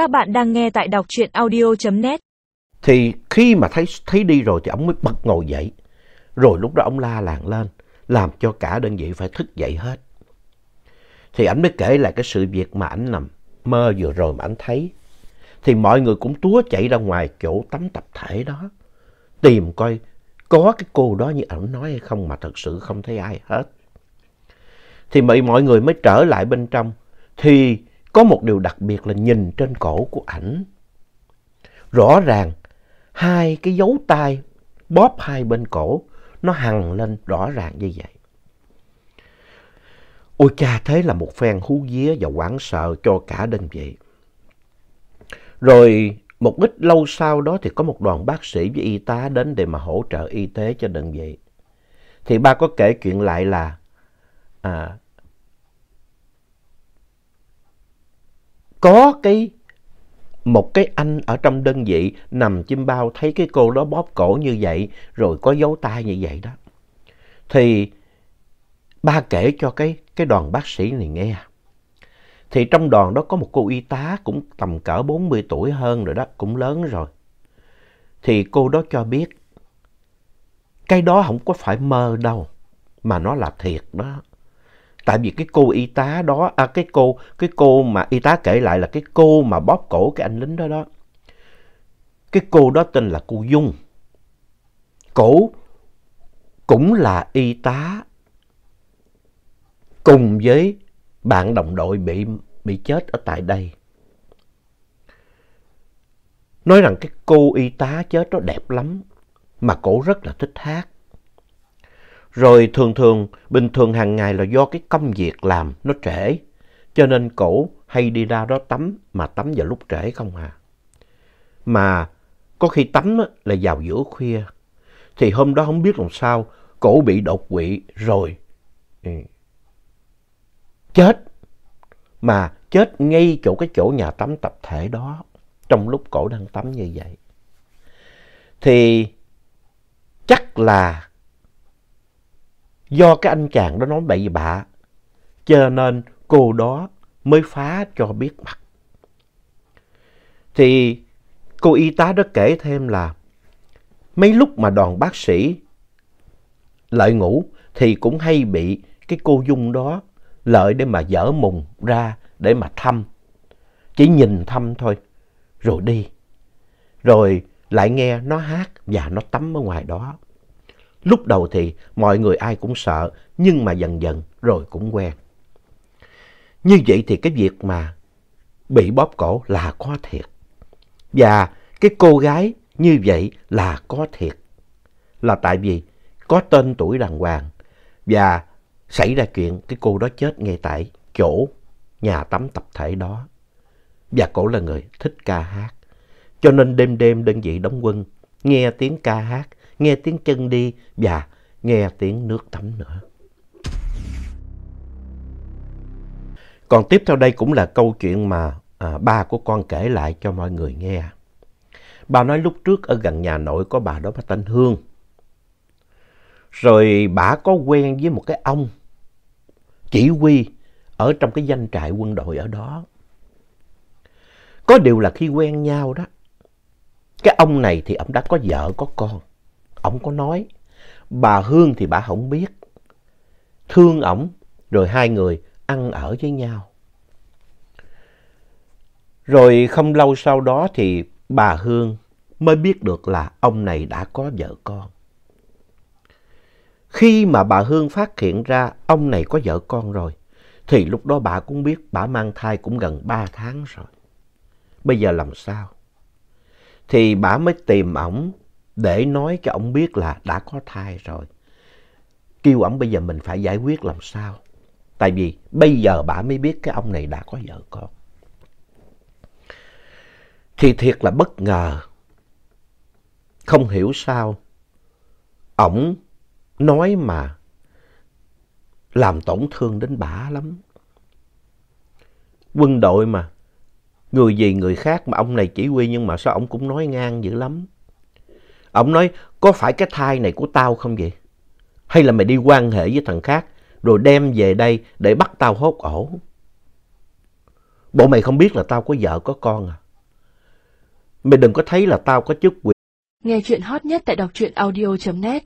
Các bạn đang nghe tại đọc truyện audio.net. Thì khi mà thấy thấy đi rồi thì ông mới bật ngồi dậy. Rồi lúc đó ông la làng lên, làm cho cả đơn vị phải thức dậy hết. Thì ảnh mới kể lại cái sự việc mà ảnh nằm mơ vừa rồi mà ảnh thấy. Thì mọi người cũng túa chạy ra ngoài chỗ tắm tập thể đó. Tìm coi có cái cô đó như ảnh nói hay không mà thật sự không thấy ai hết. Thì mọi mọi người mới trở lại bên trong. Thì có một điều đặc biệt là nhìn trên cổ của ảnh. Rõ ràng hai cái dấu tay bóp hai bên cổ nó hằng lên rõ ràng như vậy. Ôi cha thế là một phen hú vía và quảng sợ cho cả đơn vị. Rồi một ít lâu sau đó thì có một đoàn bác sĩ với y tá đến để mà hỗ trợ y tế cho đơn vị. Thì ba có kể chuyện lại là à, có cái một cái anh ở trong đơn vị nằm chim bao thấy cái cô đó bóp cổ như vậy rồi có dấu tay như vậy đó. Thì ba kể cho cái, cái đoàn bác sĩ này nghe. Thì trong đoàn đó có một cô y tá cũng tầm cỡ 40 tuổi hơn rồi đó, cũng lớn rồi. Thì cô đó cho biết cái đó không có phải mơ đâu, mà nó là thiệt đó. Tại vì cái cô y tá đó, à, cái cô cái cô mà y tá kể lại là cái cô mà bóp cổ cái anh lính đó đó. Cái cô đó tên là cô Dung. Cổ cũng là y tá cùng với bạn đồng đội bị bị chết ở tại đây. Nói rằng cái cô y tá chết đó đẹp lắm, mà cổ rất là thích hát. Rồi thường thường, bình thường hàng ngày là do cái công việc làm nó trễ, cho nên cổ hay đi ra đó tắm, mà tắm vào lúc trễ không à. Mà có khi tắm là vào giữa khuya, thì hôm đó không biết làm sao, cổ bị đột quỵ rồi ừ, chết. Mà chết ngay chỗ cái chỗ nhà tắm tập thể đó, trong lúc cổ đang tắm như vậy. Thì chắc là do cái anh chàng đó nói bậy bạ, cho nên cô đó mới phá cho biết mặt. Thì cô y tá đó kể thêm là mấy lúc mà đoàn bác sĩ lợi ngủ thì cũng hay bị cái cô Dung đó lợi để mà dở mùng ra để mà thăm. Chỉ nhìn thăm thôi, rồi đi. Rồi lại nghe nó hát và nó tắm ở ngoài đó. Lúc đầu thì mọi người ai cũng sợ, nhưng mà dần dần rồi cũng quen. Như vậy thì cái việc mà bị bóp cổ là có thiệt. Và cái cô gái như vậy là có thiệt. Là tại vì có tên tuổi đàng hoàng và xảy ra chuyện cái cô đó chết ngay tại chỗ nhà tắm tập thể đó. Và cổ là người thích ca hát. Cho nên đêm đêm đơn vị đóng quân, nghe tiếng ca hát, nghe tiếng chân đi và nghe tiếng nước tắm nữa. Còn tiếp theo đây cũng là câu chuyện mà à, ba của con kể lại cho mọi người nghe. Bà nói lúc trước ở gần nhà nội có bà đó bà tên Hương. Rồi bà có quen với một cái ông chỉ huy ở trong cái danh trại quân đội ở đó. Có điều là khi quen nhau đó, cái ông này thì ông đã có vợ có con. Ông có nói, bà Hương thì bà không biết. Thương ổng, rồi hai người ăn ở với nhau. Rồi không lâu sau đó thì bà Hương mới biết được là ông này đã có vợ con. Khi mà bà Hương phát hiện ra ông này có vợ con rồi, thì lúc đó bà cũng biết bà mang thai cũng gần 3 tháng rồi. Bây giờ làm sao? Thì bà mới tìm ổng để nói cho ông biết là đã có thai rồi. Kêu ông bây giờ mình phải giải quyết làm sao. Tại vì bây giờ bà mới biết cái ông này đã có vợ con. Thì thiệt là bất ngờ. Không hiểu sao. Ổng nói mà làm tổn thương đến bả lắm. Quân đội mà, người gì người khác mà ông này chỉ huy nhưng mà sao ông cũng nói ngang dữ lắm. Ông nói, có phải cái thai này của tao không vậy? Hay là mày đi quan hệ với thằng khác rồi đem về đây để bắt tao hốt ổ? Bộ mày không biết là tao có vợ có con à? Mày đừng có thấy là tao có chức quyền. Nghe chuyện hot nhất tại đọc truyện audio.net